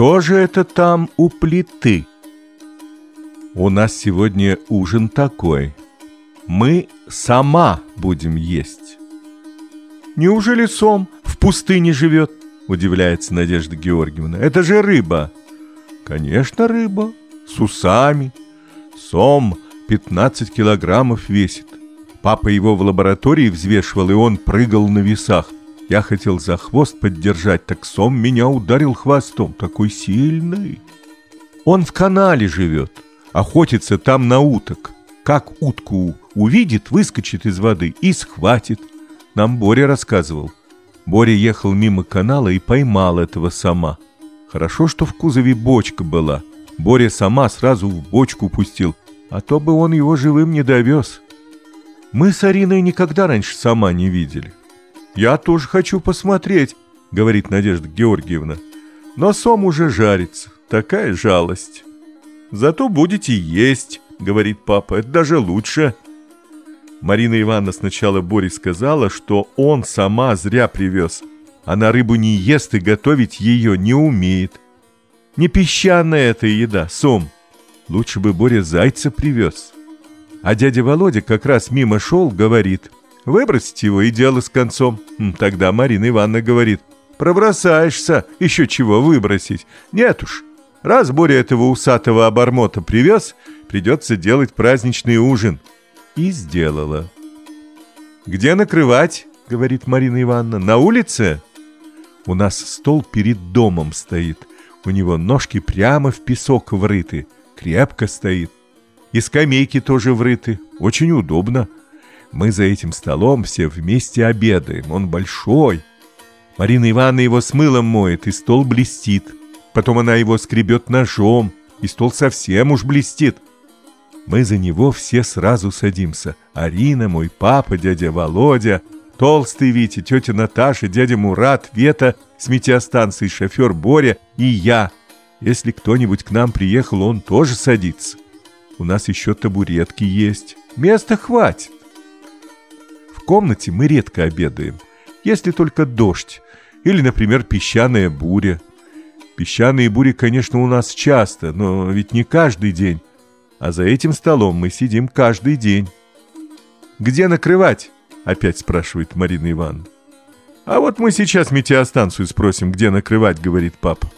Кто же это там у плиты? У нас сегодня ужин такой. Мы сама будем есть. Неужели сом в пустыне живет? Удивляется Надежда Георгиевна. Это же рыба. Конечно, рыба. С усами. Сом 15 килограммов весит. Папа его в лаборатории взвешивал, и он прыгал на весах. Я хотел за хвост поддержать, так сом меня ударил хвостом. Такой сильный. Он в канале живет, охотится там на уток. Как утку увидит, выскочит из воды и схватит. Нам Боря рассказывал. Боря ехал мимо канала и поймал этого сама. Хорошо, что в кузове бочка была. Боря сама сразу в бочку пустил, а то бы он его живым не довез. Мы с Ариной никогда раньше сама не видели. «Я тоже хочу посмотреть», — говорит Надежда Георгиевна. «Но сом уже жарится. Такая жалость». «Зато будете есть», — говорит папа. «Это даже лучше». Марина Ивановна сначала Боре сказала, что он сама зря привез. Она рыбу не ест и готовить ее не умеет. Не песчаная эта еда, сом. Лучше бы Боря зайца привез. А дядя Володя как раз мимо шел, говорит, выбросить его и дело с концом. Тогда Марина Ивановна говорит, пробросаешься, еще чего выбросить. Нет уж, раз Боря этого усатого обормота привез, придется делать праздничный ужин. И сделала. «Где накрывать?» — говорит Марина Ивановна. «На улице?» У нас стол перед домом стоит. У него ножки прямо в песок врыты. Крепко стоит. И скамейки тоже врыты. Очень удобно. Мы за этим столом все вместе обедаем. Он большой. Марина Ивановна его с мылом моет, и стол блестит. Потом она его скребет ножом, и стол совсем уж блестит. Мы за него все сразу садимся. Арина, мой папа, дядя Володя, толстый Витя, тетя Наташа, дядя Мурат, Вета с метеостанции, шофер Боря и я. Если кто-нибудь к нам приехал, он тоже садится. У нас еще табуретки есть. Места хватит. Комнате мы редко обедаем, если только дождь или, например, песчаная буря. Песчаные бури, конечно, у нас часто, но ведь не каждый день. А за этим столом мы сидим каждый день. «Где накрывать?» — опять спрашивает Марина Ивановна. «А вот мы сейчас метеостанцию спросим, где накрывать», — говорит папа.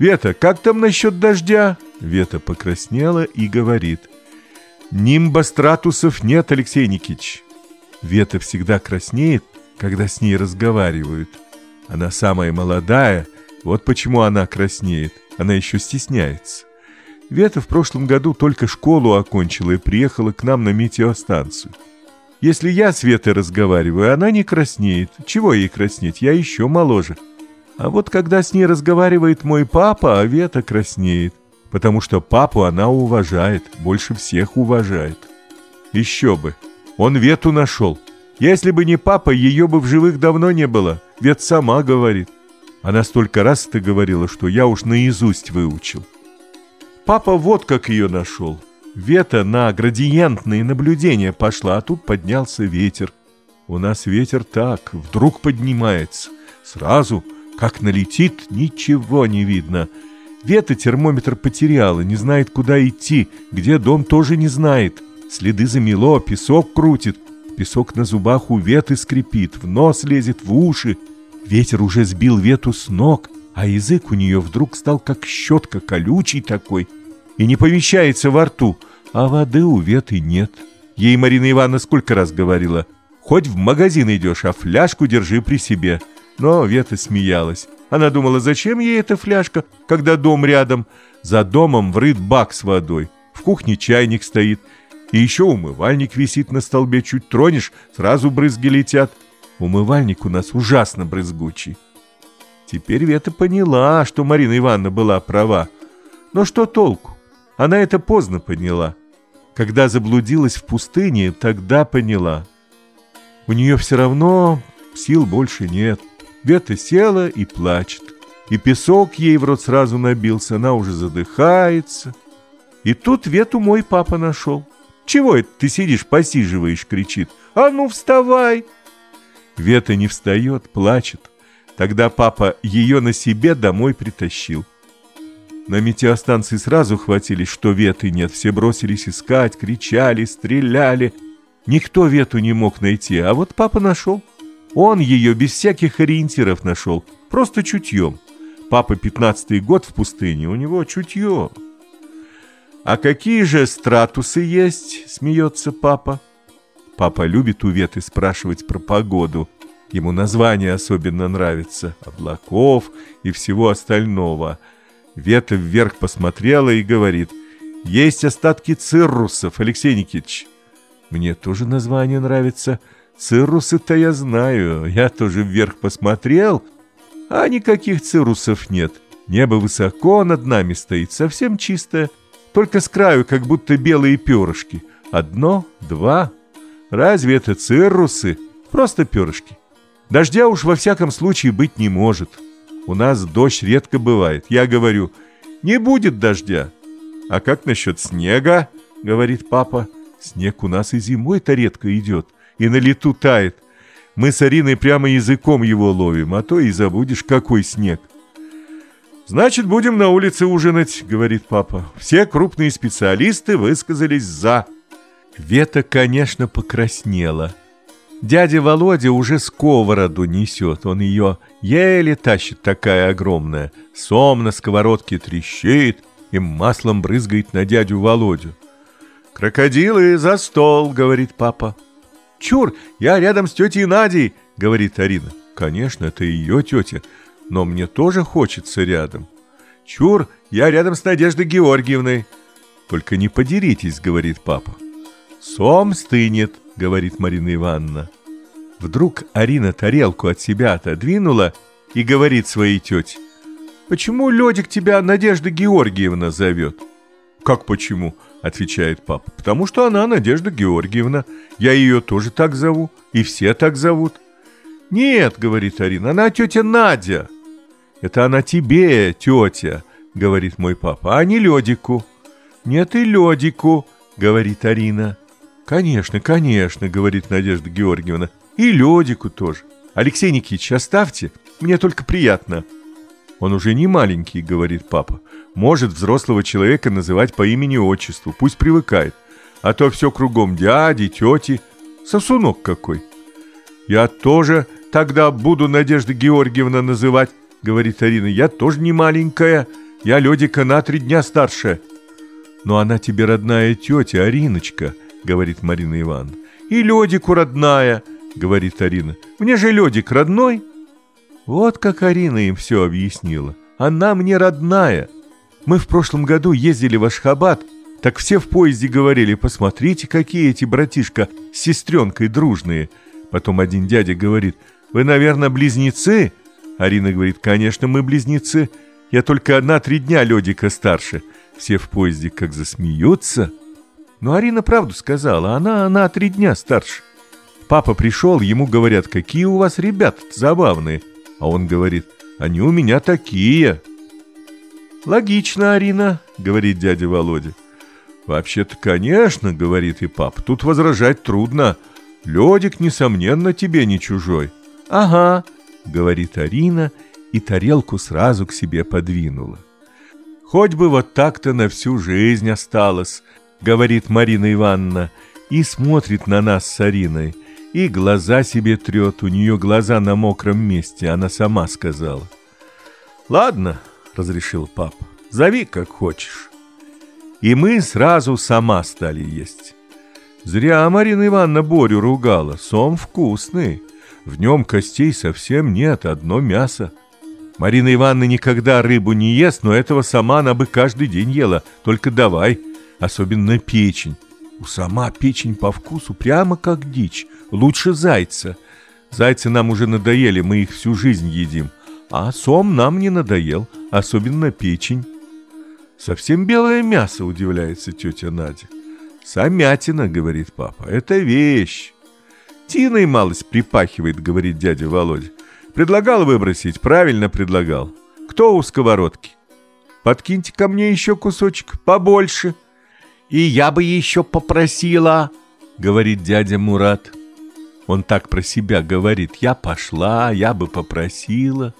«Вета, как там насчет дождя?» Вета покраснела и говорит. «Нимбостратусов нет, Алексей Никитич». Вета всегда краснеет, когда с ней разговаривают. Она самая молодая, вот почему она краснеет. Она еще стесняется. Вета в прошлом году только школу окончила и приехала к нам на метеостанцию. Если я с Ветой разговариваю, она не краснеет. Чего ей краснеть? Я еще моложе. А вот когда с ней разговаривает мой папа, а Вета краснеет. Потому что папу она уважает, больше всех уважает. Еще бы. Он Вету нашел. Если бы не папа, ее бы в живых давно не было. Вет сама говорит. Она столько раз это говорила, что я уж наизусть выучил. Папа вот как ее нашел. Вета на градиентные наблюдения пошла, а тут поднялся ветер. У нас ветер так, вдруг поднимается. Сразу, как налетит, ничего не видно. Вета термометр потеряла, не знает, куда идти, где дом тоже не знает. Следы замело, песок крутит. Песок на зубах у Веты скрипит, в нос лезет, в уши. Ветер уже сбил Вету с ног, а язык у нее вдруг стал как щетка, колючий такой, и не помещается во рту, а воды у Веты нет. Ей Марина Ивановна сколько раз говорила, хоть в магазин идешь, а фляжку держи при себе. Но Вета смеялась. Она думала, зачем ей эта фляжка, когда дом рядом? За домом врыт бак с водой. В кухне чайник стоит. И еще умывальник висит на столбе. Чуть тронешь, сразу брызги летят. Умывальник у нас ужасно брызгучий. Теперь Вета поняла, что Марина Ивановна была права. Но что толку? Она это поздно поняла. Когда заблудилась в пустыне, тогда поняла. У нее все равно сил больше нет. Вета села и плачет. И песок ей в рот сразу набился, она уже задыхается. И тут Вету мой папа нашел. «Чего это ты сидишь, посиживаешь?» — кричит. «А ну, вставай!» Вета не встает, плачет. Тогда папа ее на себе домой притащил. На метеостанции сразу хватились, что веты нет. Все бросились искать, кричали, стреляли. Никто вету не мог найти, а вот папа нашел. Он ее без всяких ориентиров нашел, просто чутьем. Папа пятнадцатый год в пустыне, у него чутье. «А какие же стратусы есть?» — смеется папа. Папа любит у Веты спрашивать про погоду. Ему название особенно нравится. Облаков и всего остального — Вета вверх посмотрела и говорит, «Есть остатки циррусов, Алексей Никитич». «Мне тоже название нравится. Циррусы-то я знаю. Я тоже вверх посмотрел, а никаких циррусов нет. Небо высоко над нами стоит, совсем чистое, только с краю как будто белые перышки. Одно, два. Разве это циррусы? Просто перышки. Дождя уж во всяком случае быть не может». У нас дождь редко бывает. Я говорю, не будет дождя. А как насчет снега? Говорит папа. Снег у нас и зимой-то редко идет. И на лету тает. Мы с Ариной прямо языком его ловим, а то и забудешь, какой снег. «Значит, будем на улице ужинать», — говорит папа. Все крупные специалисты высказались «за». Вета, конечно, покраснела. Дядя Володя уже сковороду несет, он ее еле тащит такая огромная. Сом на сковородке трещит и маслом брызгает на дядю Володю. «Крокодилы за стол», — говорит папа. «Чур, я рядом с тетей Надей», — говорит Арина. «Конечно, это ее тетя, но мне тоже хочется рядом». «Чур, я рядом с Надеждой Георгиевной». «Только не подеритесь», — говорит папа. «Сом стынет», — говорит Марина Ивановна. Вдруг Арина тарелку от себя отодвинула и говорит своей тете. «Почему Ледик тебя Надежда Георгиевна зовет?» «Как почему?» — отвечает папа. «Потому что она Надежда Георгиевна. Я ее тоже так зову, и все так зовут». «Нет», — говорит Арина, — «она тетя Надя». «Это она тебе, тетя», — говорит мой папа, — «а не Ледику». «Нет и Ледику», — говорит Арина. «Конечно, конечно», — говорит Надежда Георгиевна. «И Ледику тоже. Алексей Никитич, оставьте, мне только приятно». «Он уже не маленький», — говорит папа. «Может взрослого человека называть по имени-отчеству, пусть привыкает. А то все кругом дяди, тети. Сосунок какой». «Я тоже тогда буду Надежда Георгиевна называть», — говорит Арина. «Я тоже не маленькая. Я Ледика на три дня старше». «Но она тебе родная тетя, Ариночка», — говорит Марина Ивановна. «И Ледику родная», — говорит Арина. «Мне же Ледик родной». Вот как Арина им все объяснила. Она мне родная. Мы в прошлом году ездили в Ашхабад, так все в поезде говорили, посмотрите, какие эти братишка с сестренкой дружные. Потом один дядя говорит, вы, наверное, близнецы? Арина говорит, конечно, мы близнецы. Я только одна три дня Ледика старше. Все в поезде как засмеются. Но Арина правду сказала, она на три дня старше. Папа пришел, ему говорят, какие у вас ребята забавные. А он говорит, они у меня такие. Логично, Арина, говорит дядя Володя. Вообще-то, конечно, говорит и папа, тут возражать трудно. Ледик, несомненно, тебе не чужой. Ага, говорит Арина и тарелку сразу к себе подвинула. Хоть бы вот так-то на всю жизнь осталось, говорит Марина Ивановна, и смотрит на нас с Ариной, и глаза себе трет, у нее глаза на мокром месте, она сама сказала. «Ладно», — разрешил папа, — «зови как хочешь». И мы сразу сама стали есть. Зря Марина Ивановна Борю ругала, сом вкусный, в нем костей совсем нет, одно мясо. Марина Ивановна никогда рыбу не ест, но этого сама она бы каждый день ела, только давай — особенно печень. У сама печень по вкусу прямо как дичь, лучше зайца. Зайцы нам уже надоели, мы их всю жизнь едим. А сом нам не надоел, особенно печень. Совсем белое мясо, удивляется тетя Надя. Самятина, говорит папа, это вещь. Тиной малость припахивает, говорит дядя Володя. Предлагал выбросить, правильно предлагал. Кто у сковородки? Подкиньте ко мне еще кусочек, побольше. — и я бы еще попросила, говорит дядя Мурат. Он так про себя говорит. Я пошла, я бы попросила.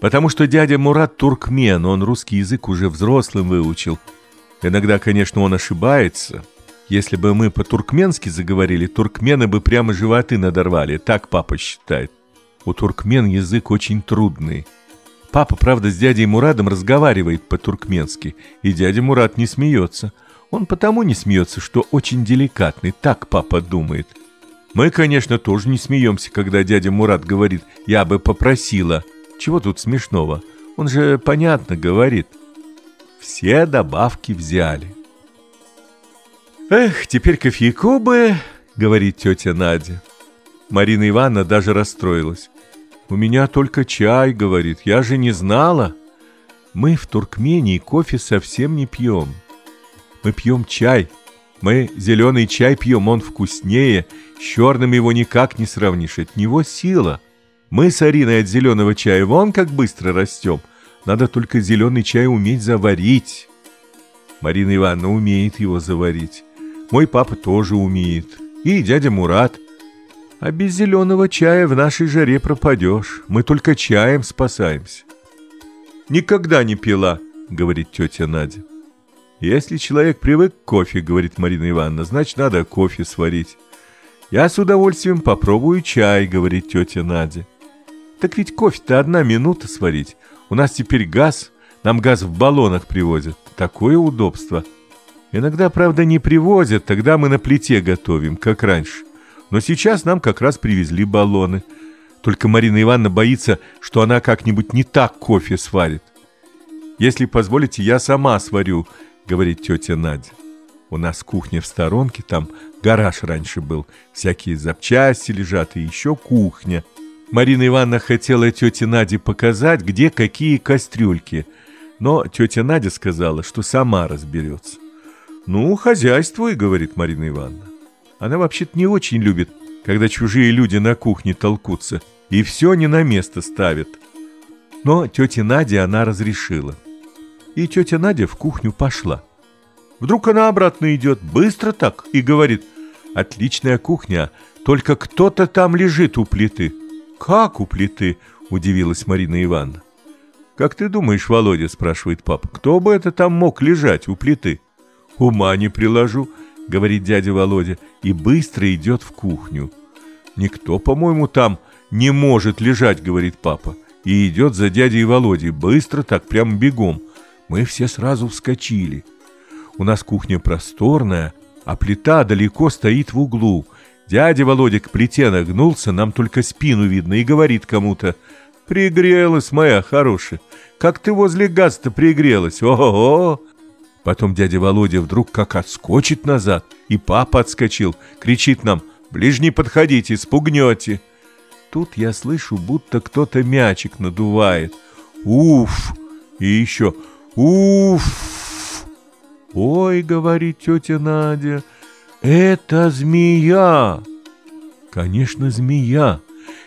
Потому что дядя Мурат туркмен, он русский язык уже взрослым выучил. Иногда, конечно, он ошибается. Если бы мы по-туркменски заговорили, туркмены бы прямо животы надорвали, так папа считает. У туркмен язык очень трудный. Папа, правда, с дядей Мурадом разговаривает по-туркменски, и дядя Мурат не смеется. Он потому не смеется, что очень деликатный, так папа думает. Мы, конечно, тоже не смеемся, когда дядя Мурат говорит «я бы попросила». Чего тут смешного? Он же понятно говорит. Все добавки взяли. «Эх, теперь кофейку бы», — говорит тетя Надя. Марина Ивановна даже расстроилась. «У меня только чай», — говорит, — «я же не знала». Мы в Туркмении кофе совсем не пьем. Мы пьем чай. Мы зеленый чай пьем, он вкуснее. С черным его никак не сравнишь, от него сила. Мы с Ариной от зеленого чая вон как быстро растем. Надо только зеленый чай уметь заварить. Марина Ивановна умеет его заварить. Мой папа тоже умеет. И дядя Мурат. А без зеленого чая в нашей жаре пропадешь. Мы только чаем спасаемся. Никогда не пила, говорит тетя Надя. Если человек привык к кофе, говорит Марина Ивановна, значит, надо кофе сварить. Я с удовольствием попробую чай, говорит тетя Надя. Так ведь кофе-то одна минута сварить. У нас теперь газ, нам газ в баллонах привозят. Такое удобство. Иногда, правда, не привозят, тогда мы на плите готовим, как раньше. Но сейчас нам как раз привезли баллоны. Только Марина Ивановна боится, что она как-нибудь не так кофе сварит. «Если позволите, я сама сварю», — говорит тетя Надя. У нас кухня в сторонке, там гараж раньше был, всякие запчасти лежат и еще кухня. Марина Ивановна хотела тете Наде показать, где какие кастрюльки, но тетя Надя сказала, что сама разберется. «Ну, хозяйствуй», — говорит Марина Ивановна. Она вообще-то не очень любит, когда чужие люди на кухне толкутся и все не на место ставят. Но тете Наде она разрешила. И тетя Надя в кухню пошла. Вдруг она обратно идет, быстро так, и говорит, «Отличная кухня, только кто-то там лежит у плиты». «Как у плиты?» – удивилась Марина Ивановна. «Как ты думаешь, Володя?» – спрашивает папа. «Кто бы это там мог лежать у плиты?» «Ума не приложу», – говорит дядя Володя, и быстро идет в кухню. «Никто, по-моему, там не может лежать», – говорит папа, и идет за дядей Володей, быстро так, прям бегом. Мы все сразу вскочили. У нас кухня просторная, а плита далеко стоит в углу – Дядя Володя к плите нагнулся, нам только спину видно, и говорит кому-то. «Пригрелась, моя хорошая! Как ты возле газа-то пригрелась! Ого!» Потом дядя Володя вдруг как отскочит назад, и папа отскочил, кричит нам «Ближний подходите, спугнете!» Тут я слышу, будто кто-то мячик надувает. «Уф!» И еще «Уф!» «Ой!» — говорит тетя Надя — «Это змея!» Конечно, змея.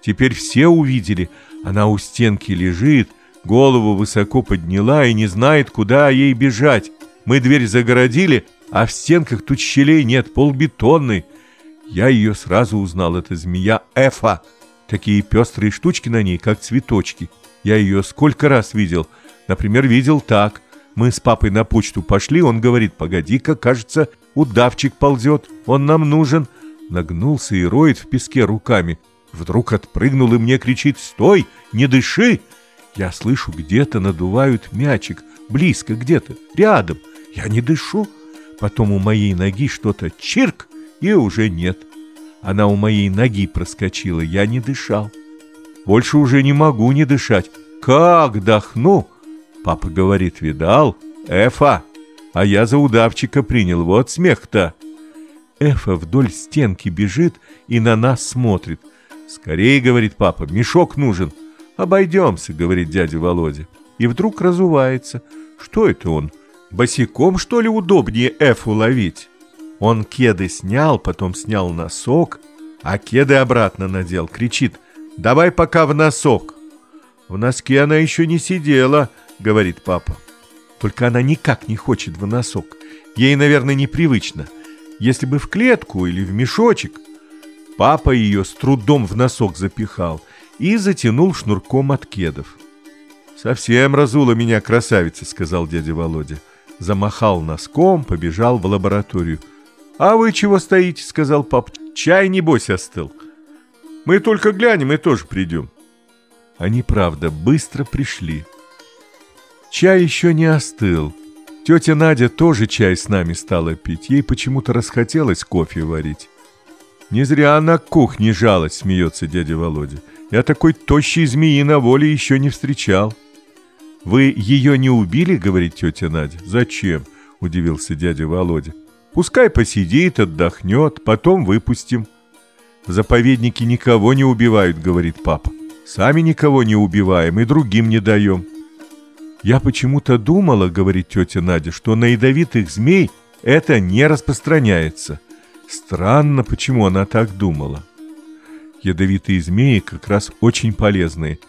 Теперь все увидели. Она у стенки лежит, голову высоко подняла и не знает, куда ей бежать. Мы дверь загородили, а в стенках тут щелей нет, полбетонный. Я ее сразу узнал, это змея Эфа. Такие пестрые штучки на ней, как цветочки. Я ее сколько раз видел. Например, видел так. Мы с папой на почту пошли, он говорит, погоди-ка, кажется, удавчик ползет, он нам нужен. Нагнулся и роет в песке руками. Вдруг отпрыгнул и мне кричит «Стой! Не дыши!» Я слышу, где-то надувают мячик, близко где-то, рядом. Я не дышу. Потом у моей ноги что-то чирк, и уже нет. Она у моей ноги проскочила, я не дышал. Больше уже не могу не дышать. Как дохну? Папа говорит, видал? Эфа, а я за удавчика принял, вот смех-то. Эфа вдоль стенки бежит и на нас смотрит. «Скорее, — говорит папа, — мешок нужен». «Обойдемся», — говорит дядя Володя. И вдруг разувается. Что это он? Босиком, что ли, удобнее Эфу ловить? Он кеды снял, потом снял носок, а кеды обратно надел. Кричит, «Давай пока в носок». «В носке она еще не сидела», — говорит папа. Только она никак не хочет в носок. Ей, наверное, непривычно. Если бы в клетку или в мешочек. Папа ее с трудом в носок запихал и затянул шнурком от кедов. «Совсем разула меня красавица», — сказал дядя Володя. Замахал носком, побежал в лабораторию. «А вы чего стоите?» — сказал пап. «Чай, небось, остыл. Мы только глянем и тоже придем». Они, правда, быстро пришли. Чай еще не остыл. Тетя Надя тоже чай с нами стала пить. Ей почему-то расхотелось кофе варить. Не зря она к кухне жалась, смеется дядя Володя. Я такой тощей змеи на воле еще не встречал. «Вы ее не убили?» — говорит тетя Надя. «Зачем?» — удивился дядя Володя. «Пускай посидит, отдохнет, потом выпустим». «В заповеднике никого не убивают», — говорит папа. «Сами никого не убиваем и другим не даем». «Я почему-то думала, — говорит тетя Надя, — что на ядовитых змей это не распространяется. Странно, почему она так думала. Ядовитые змеи как раз очень полезные —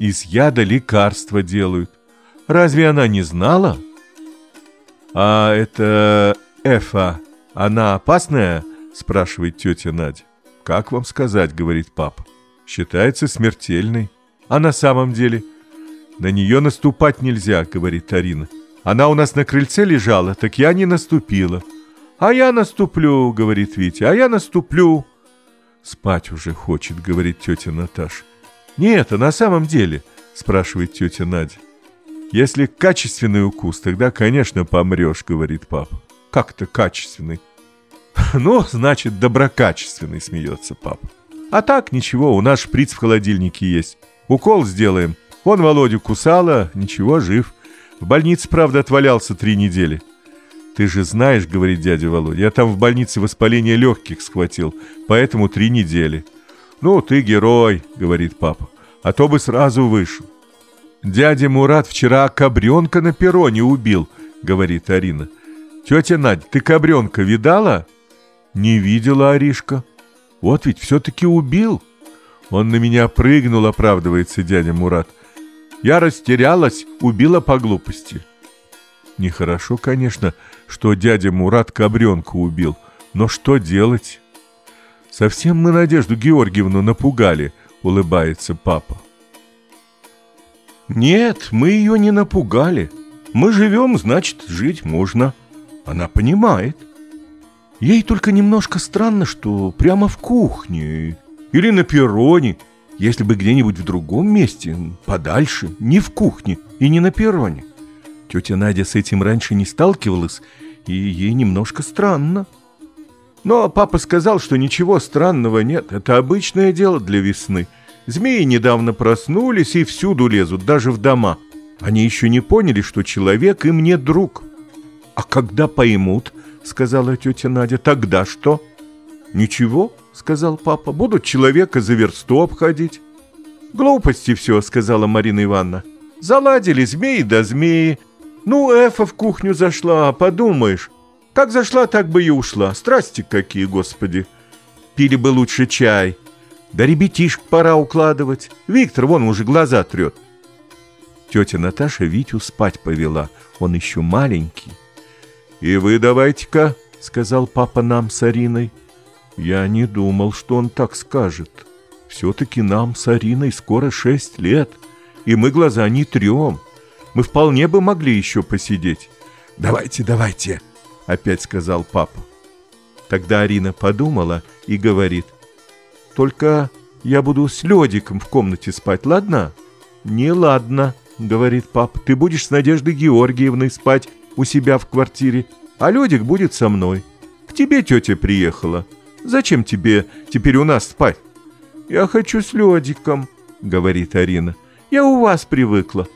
из яда лекарства делают. Разве она не знала? А это Эфа, она опасная? Спрашивает тетя Надя. Как вам сказать, говорит папа. Считается смертельной. А на самом деле? На нее наступать нельзя, говорит Арина. Она у нас на крыльце лежала, так я не наступила. А я наступлю, говорит Витя, а я наступлю. Спать уже хочет, говорит тетя Наташа. «Нет, а на самом деле?» – спрашивает тетя Надя. «Если качественный укус, тогда, конечно, помрешь», – говорит папа. «Как-то качественный». «Ну, значит, доброкачественный», – смеется папа. «А так, ничего, у нас шприц в холодильнике есть. Укол сделаем. Он Володю кусала, ничего, жив. В больнице, правда, отвалялся три недели». «Ты же знаешь, — говорит дядя Володя, — я там в больнице воспаление легких схватил, поэтому три недели». «Ну, ты герой», — говорит папа, — «а то бы сразу вышел». «Дядя Мурат вчера кобренка на перроне убил», — говорит Арина. «Тетя Надя, ты кобренка видала?» «Не видела, Аришка». «Вот ведь все-таки убил». «Он на меня прыгнул», — оправдывается дядя Мурат. «Я растерялась, убила по глупости». Нехорошо, конечно, что дядя Мурат кобренка убил, но что делать? Совсем мы Надежду Георгиевну напугали, улыбается папа. Нет, мы ее не напугали. Мы живем, значит, жить можно. Она понимает. Ей только немножко странно, что прямо в кухне или на перроне, если бы где-нибудь в другом месте, подальше, не в кухне и не на перроне. Тетя Надя с этим раньше не сталкивалась, и ей немножко странно. Но папа сказал, что ничего странного нет, это обычное дело для весны. Змеи недавно проснулись и всюду лезут, даже в дома. Они еще не поняли, что человек им не друг. «А когда поймут?» — сказала тетя Надя. «Тогда что?» «Ничего», — сказал папа, — «будут человека за версту обходить». «Глупости все», — сказала Марина Ивановна. «Заладили змеи да змеи. Ну, Эфа в кухню зашла, подумаешь. Как зашла, так бы и ушла. Страсти какие, господи. Пили бы лучше чай. Да ребятишек пора укладывать. Виктор вон уже глаза трет. Тетя Наташа Витю спать повела. Он еще маленький. «И вы давайте-ка», — сказал папа нам с Ариной. Я не думал, что он так скажет. Все-таки нам с Ариной скоро шесть лет, и мы глаза не трем. Мы вполне бы могли еще посидеть. «Давайте, давайте», опять сказал папа. Тогда Арина подумала и говорит, «Только я буду с Ледиком в комнате спать, ладно?» «Не ладно», — говорит папа, «ты будешь с Надеждой Георгиевной спать у себя в квартире, а Ледик будет со мной. К тебе тетя приехала. Зачем тебе теперь у нас спать?» «Я хочу с Ледиком», — говорит Арина. «Я у вас привыкла.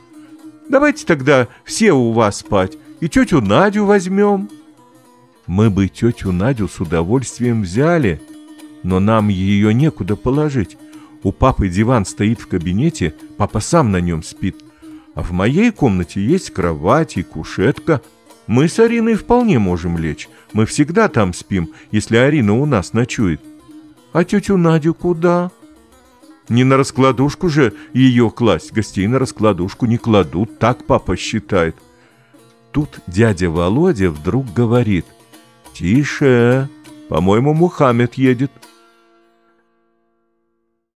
Давайте тогда все у вас спать, и тетю Надю возьмем». Мы бы тетю Надю с удовольствием взяли, но нам ее некуда положить. У папы диван стоит в кабинете, папа сам на нем спит. А в моей комнате есть кровать и кушетка. Мы с Ариной вполне можем лечь. Мы всегда там спим, если Арина у нас ночует. А тетю Надю куда? Не на раскладушку же ее класть. Гостей на раскладушку не кладут, так папа считает. Тут дядя Володя вдруг говорит. «Тише! По-моему, Мухаммед едет».